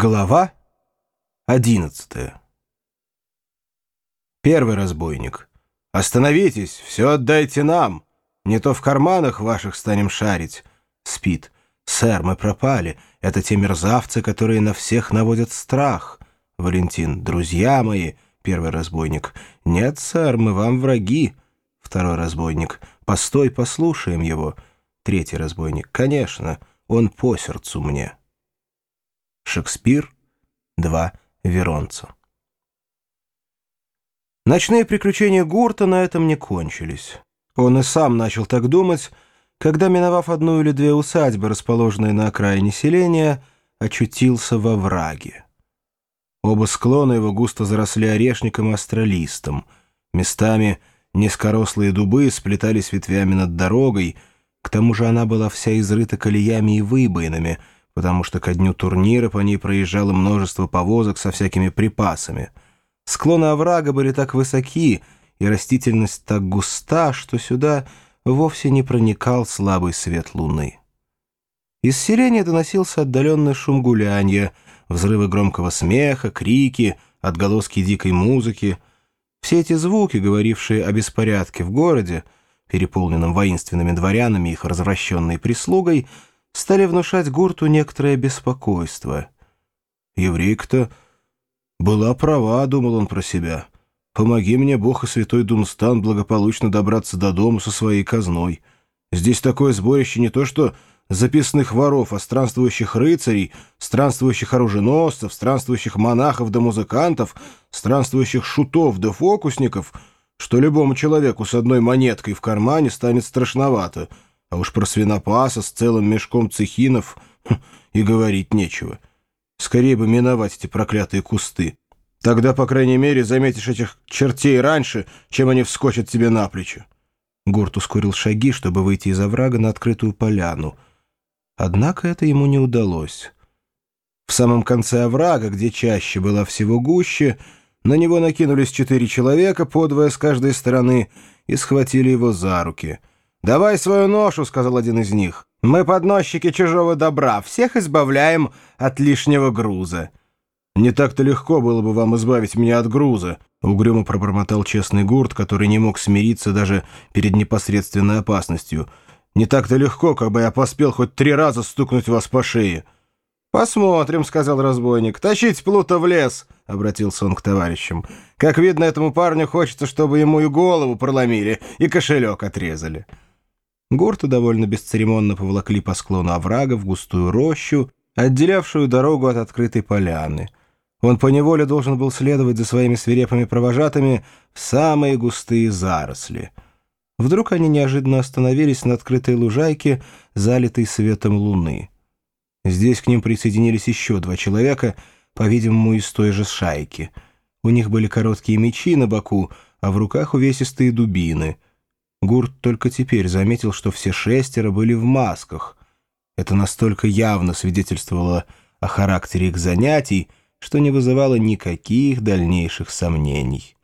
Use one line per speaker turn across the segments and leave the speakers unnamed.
Глава одиннадцатая Первый разбойник. «Остановитесь, все отдайте нам. Не то в карманах ваших станем шарить». Спит. «Сэр, мы пропали. Это те мерзавцы, которые на всех наводят страх». Валентин. «Друзья мои». Первый разбойник. «Нет, сэр, мы вам враги». Второй разбойник. «Постой, послушаем его». Третий разбойник. «Конечно, он по сердцу мне». Шекспир, два Веронца. Ночные приключения Гурта на этом не кончились. Он и сам начал так думать, когда, миновав одну или две усадьбы, расположенные на окраине селения, очутился во враге. Оба склона его густо заросли орешником и астролистом. Местами низкорослые дубы сплетались ветвями над дорогой, к тому же она была вся изрыта колеями и выбоинами — потому что ко дню турнира по ней проезжало множество повозок со всякими припасами. Склоны оврага были так высоки, и растительность так густа, что сюда вовсе не проникал слабый свет луны. Из селения доносился отдаленный шум гулянья, взрывы громкого смеха, крики, отголоски дикой музыки. Все эти звуки, говорившие о беспорядке в городе, переполненном воинственными дворянами и их развращенной прислугой, стали внушать Гурту некоторое беспокойство. Еврейка-то была права, думал он про себя. Помоги мне, Бог и святой Дунстан, благополучно добраться до дома со своей казной. Здесь такое сборище не то что записных воров, а странствующих рыцарей, странствующих оруженосцев, странствующих монахов да музыкантов, странствующих шутов да фокусников, что любому человеку с одной монеткой в кармане станет страшновато — а уж про свинопаса с целым мешком цехинов хм, и говорить нечего. Скорее бы миновать эти проклятые кусты. Тогда, по крайней мере, заметишь этих чертей раньше, чем они вскочат тебе на плечи. Гурт ускорил шаги, чтобы выйти из оврага на открытую поляну. Однако это ему не удалось. В самом конце оврага, где чаще была всего гуще, на него накинулись четыре человека, подвое с каждой стороны, и схватили его за руки — «Давай свою ношу», — сказал один из них. «Мы подносчики чужого добра, всех избавляем от лишнего груза». «Не так-то легко было бы вам избавить меня от груза», — угрюмо пробормотал честный гурт, который не мог смириться даже перед непосредственной опасностью. «Не так-то легко, как бы я поспел хоть три раза стукнуть вас по шее». «Посмотрим», — сказал разбойник. «Тащите плута в лес», — обратился он к товарищам. «Как видно, этому парню хочется, чтобы ему и голову проломили, и кошелек отрезали». Гурта довольно бесцеремонно поволокли по склону оврага в густую рощу, отделявшую дорогу от открытой поляны. Он поневоле должен был следовать за своими свирепыми провожатыми в самые густые заросли. Вдруг они неожиданно остановились на открытой лужайке, залитой светом луны. Здесь к ним присоединились еще два человека, по-видимому, из той же шайки. У них были короткие мечи на боку, а в руках увесистые дубины — Гурт только теперь заметил, что все шестеро были в масках. Это настолько явно свидетельствовало о характере их занятий, что не вызывало никаких дальнейших сомнений.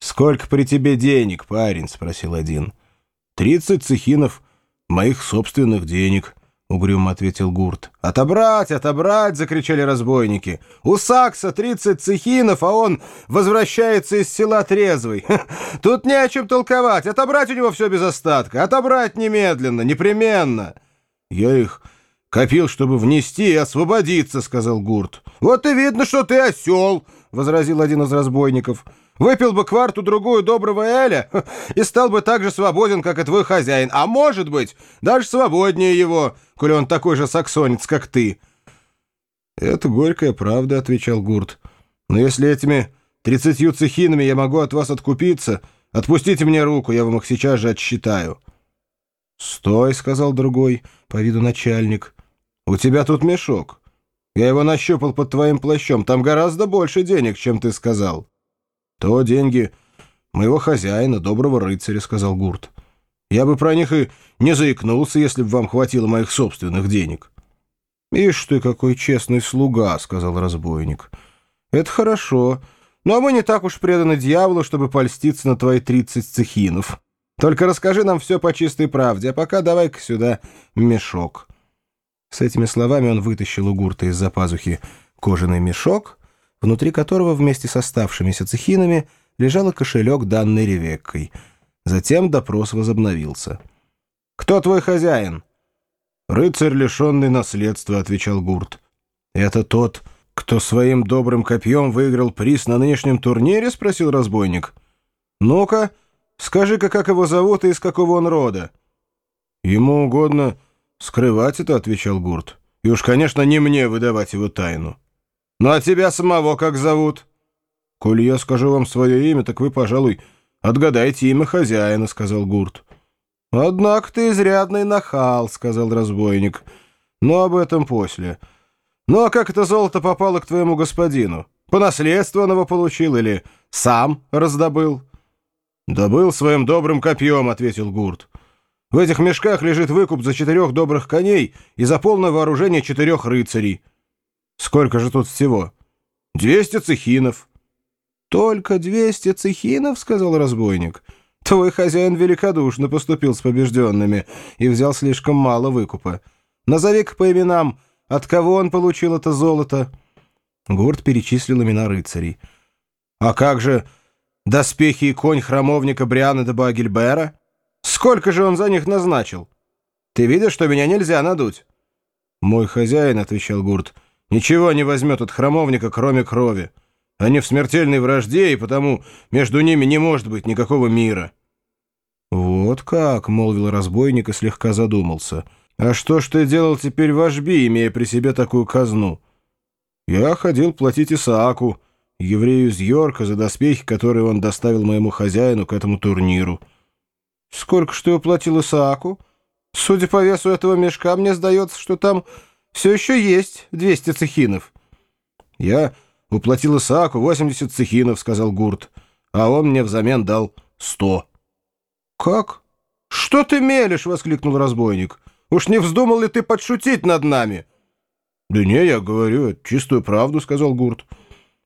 «Сколько при тебе денег, парень?» — спросил один. «Тридцать цехинов моих собственных денег», — угрюмо ответил Гурт. «Отобрать, отобрать!» — закричали разбойники. «У Сакса тридцать цехинов, а он возвращается из села трезвый. Тут не о чем толковать. Отобрать у него все без остатка. Отобрать немедленно, непременно!» «Я их копил, чтобы внести и освободиться», — сказал Гурт. «Вот и видно, что ты осел!» — возразил один из разбойников. Выпил бы кварту-другую доброго Эля и стал бы так же свободен, как и твой хозяин, а может быть, даже свободнее его, коли он такой же саксонец, как ты». «Это горькая правда», — отвечал Гурт. «Но если этими тридцатью цехинами я могу от вас откупиться, отпустите мне руку, я вам их сейчас же отсчитаю». «Стой», — сказал другой, по виду начальник. «У тебя тут мешок. Я его нащупал под твоим плащом. Там гораздо больше денег, чем ты сказал». «То деньги моего хозяина, доброго рыцаря», — сказал Гурт. «Я бы про них и не заикнулся, если бы вам хватило моих собственных денег». «Ишь ты, какой честный слуга», — сказал разбойник. «Это хорошо, но мы не так уж преданы дьяволу, чтобы польститься на твои тридцать цехинов. Только расскажи нам все по чистой правде, а пока давай-ка сюда мешок». С этими словами он вытащил у Гурта из-за пазухи кожаный мешок, внутри которого вместе с оставшимися цехинами лежал кошелек, данный Ревеккой. Затем допрос возобновился. «Кто твой хозяин?» «Рыцарь, лишенный наследства», — отвечал Гурт. «Это тот, кто своим добрым копьем выиграл приз на нынешнем турнире?» — спросил разбойник. «Ну-ка, скажи-ка, как его зовут и из какого он рода?» «Ему угодно скрывать это», — отвечал Гурт. «И уж, конечно, не мне выдавать его тайну». «Ну а тебя самого как зовут?» «Коль я скажу вам свое имя, так вы, пожалуй, отгадайте имя хозяина», — сказал Гурт. «Однако ты изрядный нахал», — сказал разбойник. «Но об этом после. Ну а как это золото попало к твоему господину? По наследству он его получил или сам раздобыл?» «Добыл своим добрым копьем», — ответил Гурт. «В этих мешках лежит выкуп за четырех добрых коней и за полное вооружение четырех рыцарей». «Сколько же тут всего?» «Двести цехинов». «Только двести цехинов?» — сказал разбойник. «Твой хозяин великодушно поступил с побежденными и взял слишком мало выкупа. Назови-ка по именам, от кого он получил это золото?» Гурт перечислил имена рыцарей. «А как же...» Доспехи и конь храмовника Бриана де Багельбера? Сколько же он за них назначил? Ты видишь, что меня нельзя надуть?» «Мой хозяин», — отвечал Гурт, — «ничего не возьмет от храмовника, кроме крови. Они в смертельной вражде, и потому между ними не может быть никакого мира». «Вот как», — молвил разбойник и слегка задумался. «А что ж ты делал теперь в Ашби, имея при себе такую казну?» «Я ходил платить Исааку» еврею из Йорка за доспехи, которые он доставил моему хозяину к этому турниру. Сколько что я платил Исааку? Судя по весу этого мешка, мне сдается, что там все еще есть 200 цехинов. Я уплатил Исааку 80 цехинов, сказал Гурт, а он мне взамен дал 100. Как? Что ты мелешь? воскликнул разбойник. Уж не вздумал ли ты подшутить над нами? Да не, я говорю чистую правду, сказал Гурт.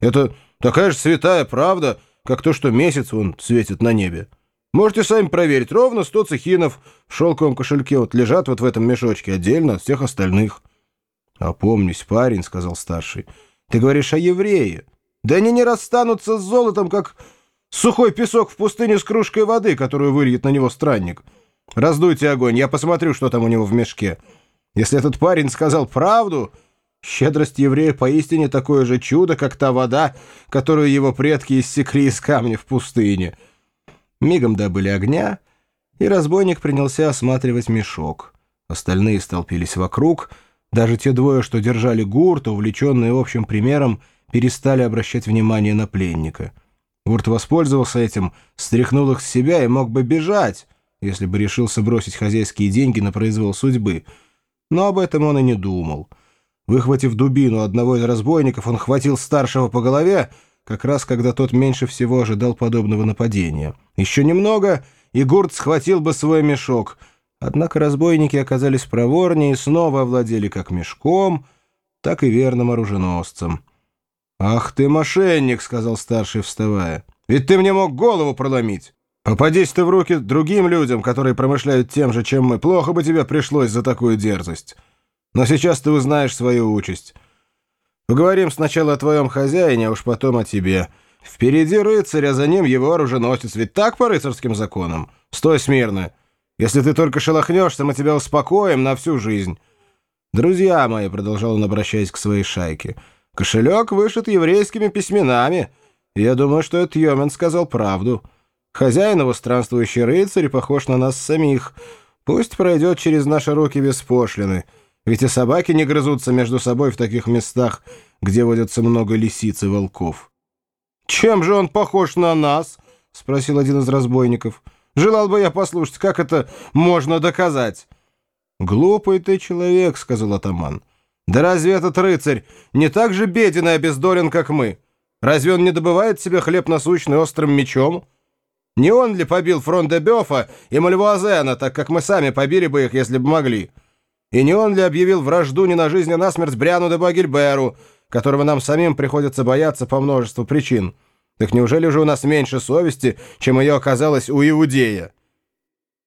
Это такая же святая правда, как то, что месяц он светит на небе. Можете сами проверить, ровно сто цехинов в шелковом кошельке вот лежат вот в этом мешочке, отдельно от всех остальных. — Опомнись, парень, — сказал старший, — ты говоришь о еврее. Да они не расстанутся с золотом, как сухой песок в пустыне с кружкой воды, которую выльет на него странник. Раздуйте огонь, я посмотрю, что там у него в мешке. Если этот парень сказал правду, Щедрость еврея поистине такое же чудо, как та вода, которую его предки иссекли из камня в пустыне. Мигом добыли огня, и разбойник принялся осматривать мешок. Остальные столпились вокруг, даже те двое, что держали гурт, увлеченные общим примером, перестали обращать внимание на пленника. Гурт воспользовался этим, стряхнул их с себя и мог бы бежать, если бы решился бросить хозяйские деньги на произвол судьбы. Но об этом он и не думал — Выхватив дубину одного из разбойников, он хватил старшего по голове, как раз когда тот меньше всего ожидал подобного нападения. Еще немного, и Гурт схватил бы свой мешок. Однако разбойники оказались проворнее и снова овладели как мешком, так и верным оруженосцем. «Ах ты, мошенник!» — сказал старший, вставая. «Ведь ты мне мог голову проломить! Попадись ты в руки другим людям, которые промышляют тем же, чем мы, плохо бы тебе пришлось за такую дерзость!» Но сейчас ты узнаешь свою участь. Поговорим сначала о твоем хозяине, а уж потом о тебе. Впереди рыцарь, а за ним его оруженосец. Ведь так по рыцарским законам? Стой смирно. Если ты только шелохнешься, мы тебя успокоим на всю жизнь. Друзья мои, — продолжал он, обращаясь к своей шайке, — кошелек вышит еврейскими письменами. Я думаю, что этот Йомен сказал правду. Хозяин его странствующий рыцарь похож на нас самих. Пусть пройдет через наши руки без пошлины. Ведь и собаки не грызутся между собой в таких местах, где водятся много лисиц и волков. «Чем же он похож на нас?» — спросил один из разбойников. «Желал бы я послушать, как это можно доказать?» «Глупый ты человек», — сказал атаман. «Да разве этот рыцарь не так же беден и обездолен, как мы? Разве он не добывает себе хлеб насущный острым мечом? Не он ли побил фронт де Бёфа и Мальвуазена, так как мы сами побили бы их, если бы могли?» И не он ли объявил вражду не на жизнь, а на смерть Бриану де Багельберу, которого нам самим приходится бояться по множеству причин? Так неужели же у нас меньше совести, чем ее оказалось у Иудея?»